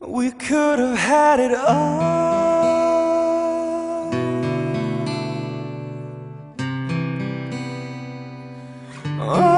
We could have had it all. All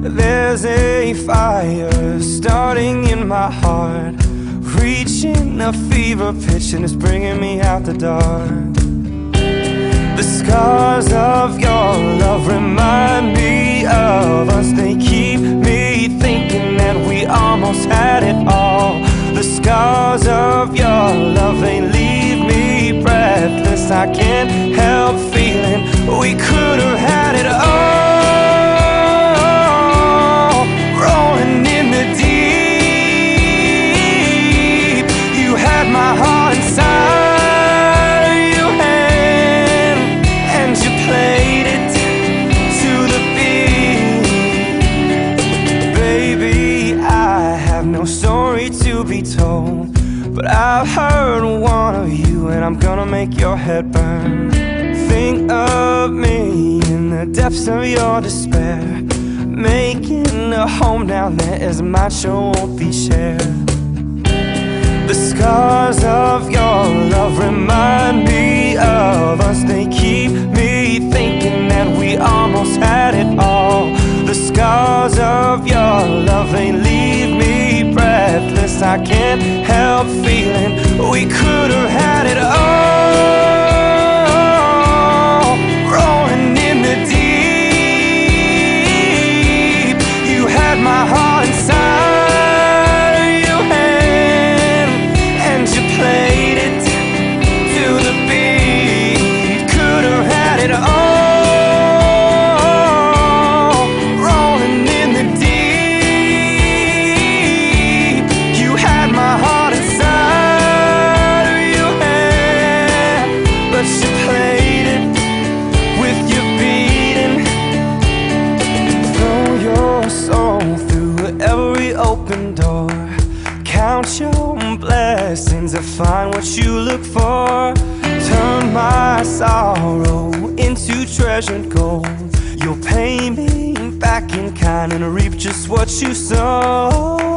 There's a fire starting in my heart, reaching a fever pitch, and it's bringing me out the dark. The scars of your love no story to be told, but I've heard one of you, and I'm gonna make your head burn. Think of me in the depths of your despair, making a home down there as mine sure won't be shared. The scars of your love remind me of us. They keep me thinking that we almost had it all. The scars of your love, breathless. I can't help feeling we could have had it all. To find what you look for. Turn my sorrow into treasured gold. You'll pay me back in kind and reap just what you sow.